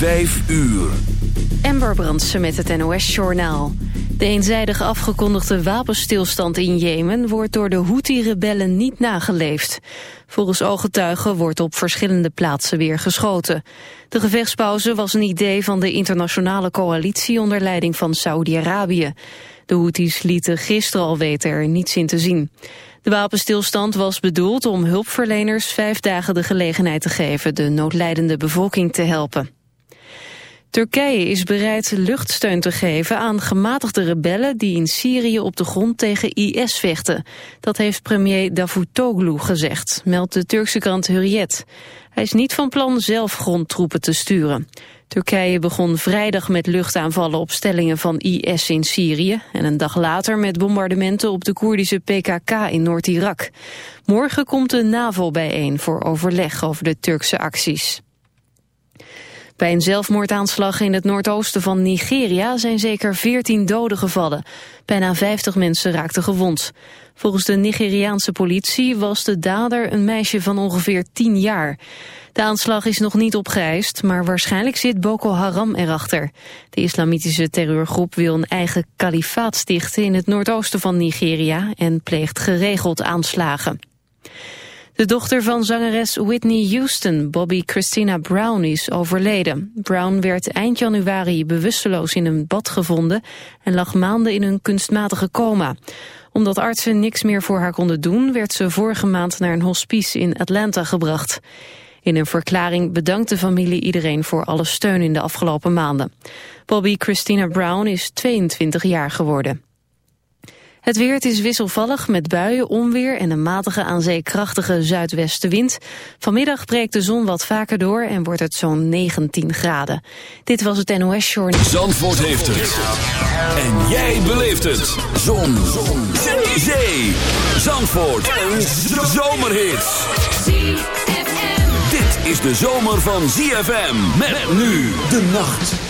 Vijf uur. Ember Brandsen met het NOS-journaal. De eenzijdig afgekondigde wapenstilstand in Jemen wordt door de Houthi-rebellen niet nageleefd. Volgens ooggetuigen wordt op verschillende plaatsen weer geschoten. De gevechtspauze was een idee van de internationale coalitie onder leiding van Saudi-Arabië. De Houthis lieten gisteren al weten er niets in te zien. De wapenstilstand was bedoeld om hulpverleners vijf dagen de gelegenheid te geven de noodlijdende bevolking te helpen. Turkije is bereid luchtsteun te geven aan gematigde rebellen die in Syrië op de grond tegen IS vechten. Dat heeft premier Davutoglu gezegd, meldt de Turkse krant Hurriyet. Hij is niet van plan zelf grondtroepen te sturen. Turkije begon vrijdag met luchtaanvallen op stellingen van IS in Syrië... en een dag later met bombardementen op de Koerdische PKK in Noord-Irak. Morgen komt de NAVO bijeen voor overleg over de Turkse acties. Bij een zelfmoordaanslag in het noordoosten van Nigeria zijn zeker 14 doden gevallen. Bijna 50 mensen raakten gewond. Volgens de Nigeriaanse politie was de dader een meisje van ongeveer 10 jaar. De aanslag is nog niet opgeëist, maar waarschijnlijk zit Boko Haram erachter. De islamitische terreurgroep wil een eigen kalifaat stichten in het noordoosten van Nigeria en pleegt geregeld aanslagen. De dochter van zangeres Whitney Houston, Bobby Christina Brown, is overleden. Brown werd eind januari bewusteloos in een bad gevonden en lag maanden in een kunstmatige coma. Omdat artsen niks meer voor haar konden doen, werd ze vorige maand naar een hospice in Atlanta gebracht. In een verklaring bedankt de familie iedereen voor alle steun in de afgelopen maanden. Bobby Christina Brown is 22 jaar geworden. Het weer het is wisselvallig met buien, onweer en een matige aan zee krachtige zuidwestenwind. Vanmiddag breekt de zon wat vaker door en wordt het zo'n 19 graden. Dit was het NOS Journal. Zandvoort heeft het. En jij beleeft het. Zon. zon. Zee. Zandvoort. Een zomerhit. Dit is de zomer van ZFM. Met nu de nacht.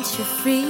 once you're free.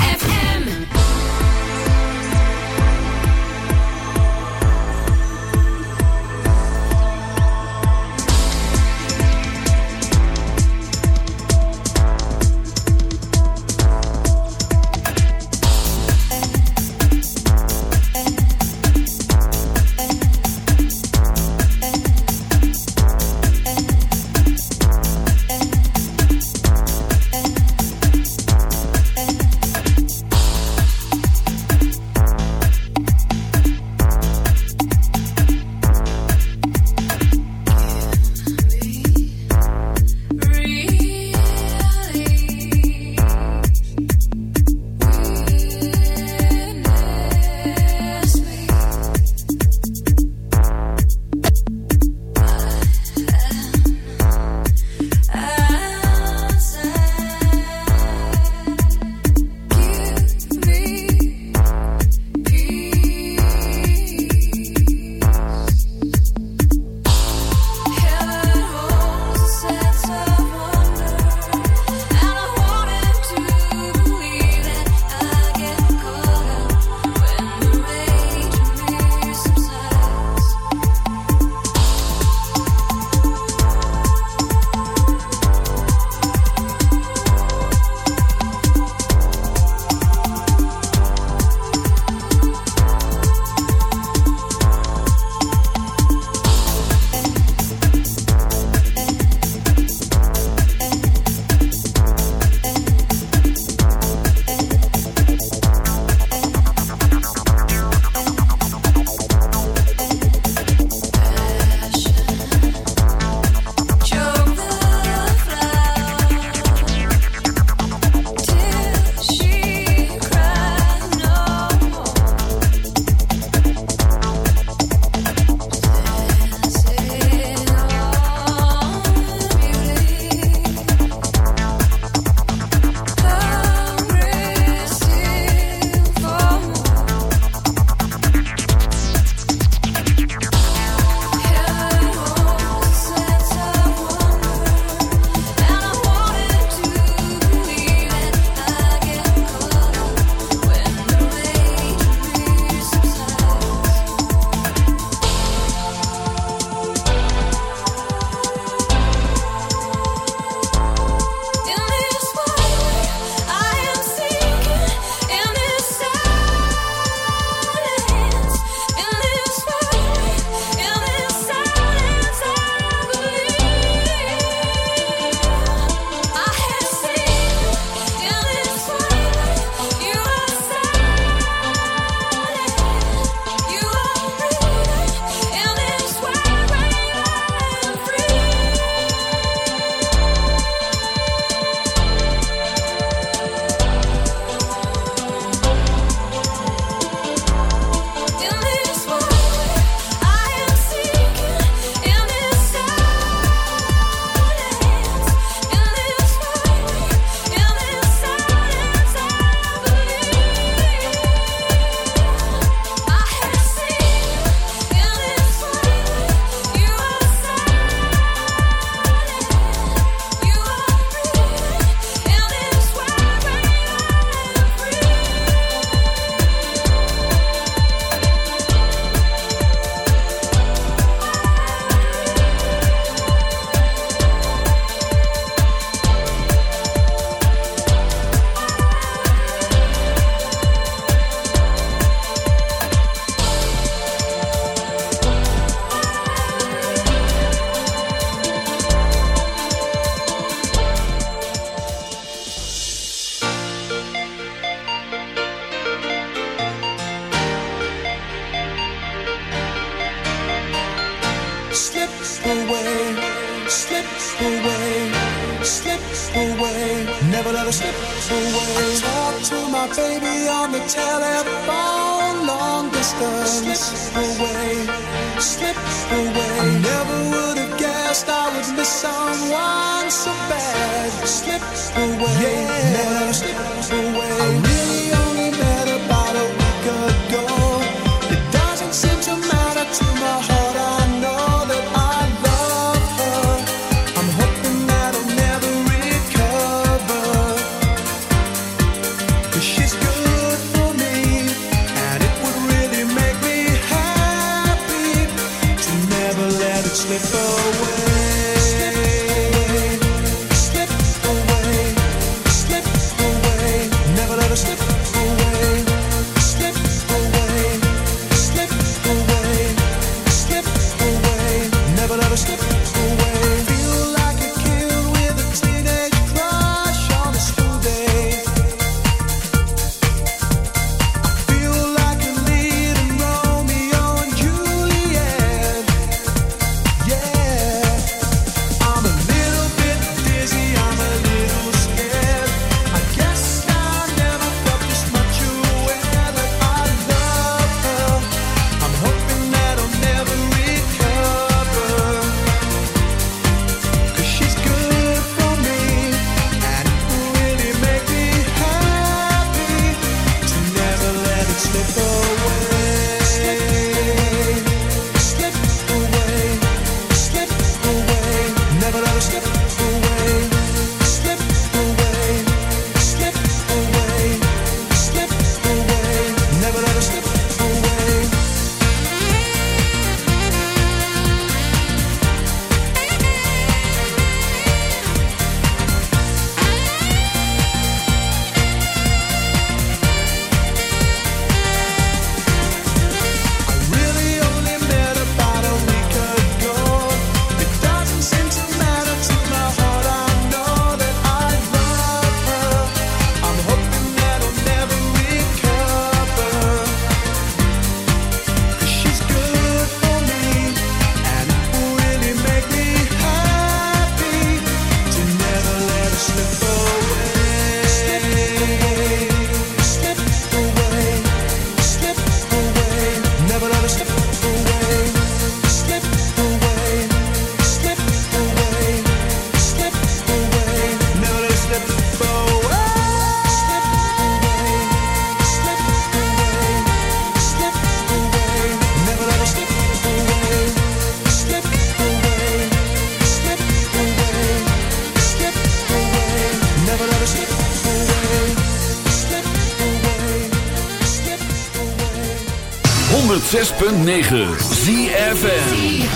106.9 ZFN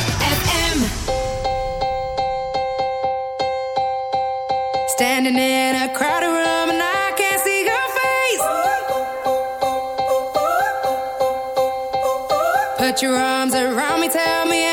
Standing in a crowded room and I can't see your face. Put your arms around me, tell me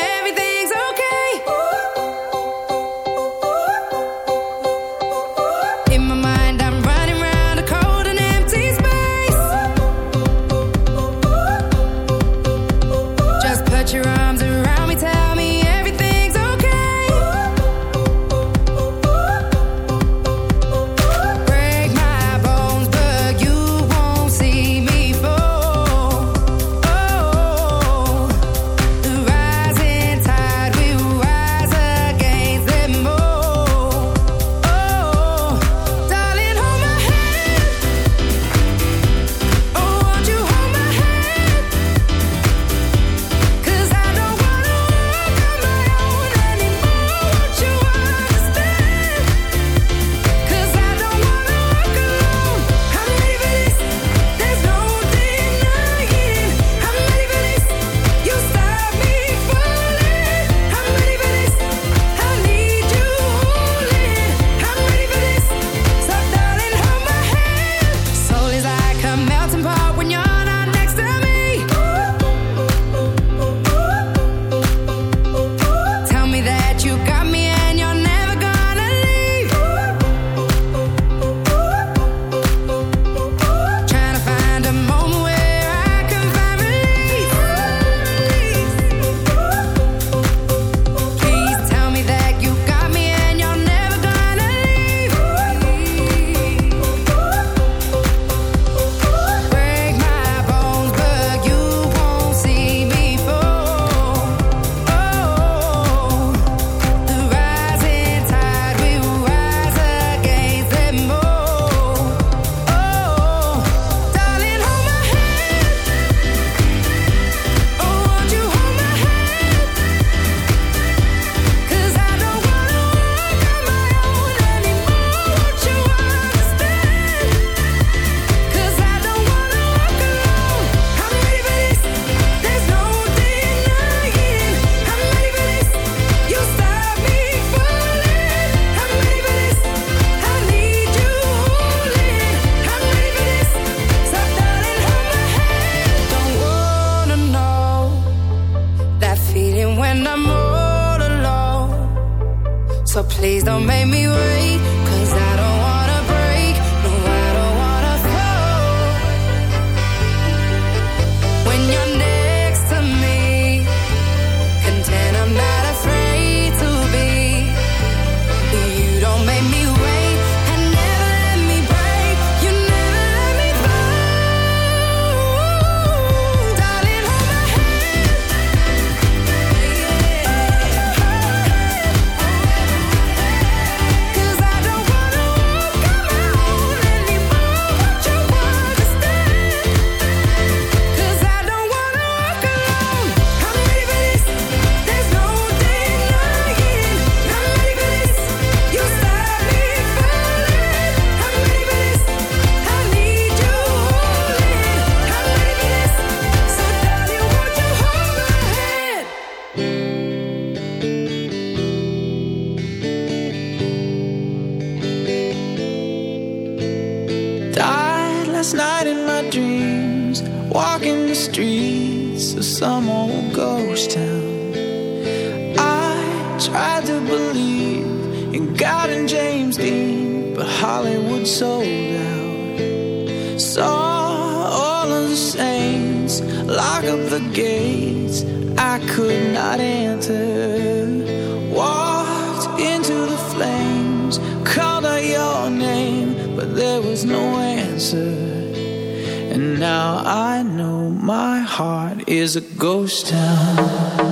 a ghost town.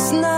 it's not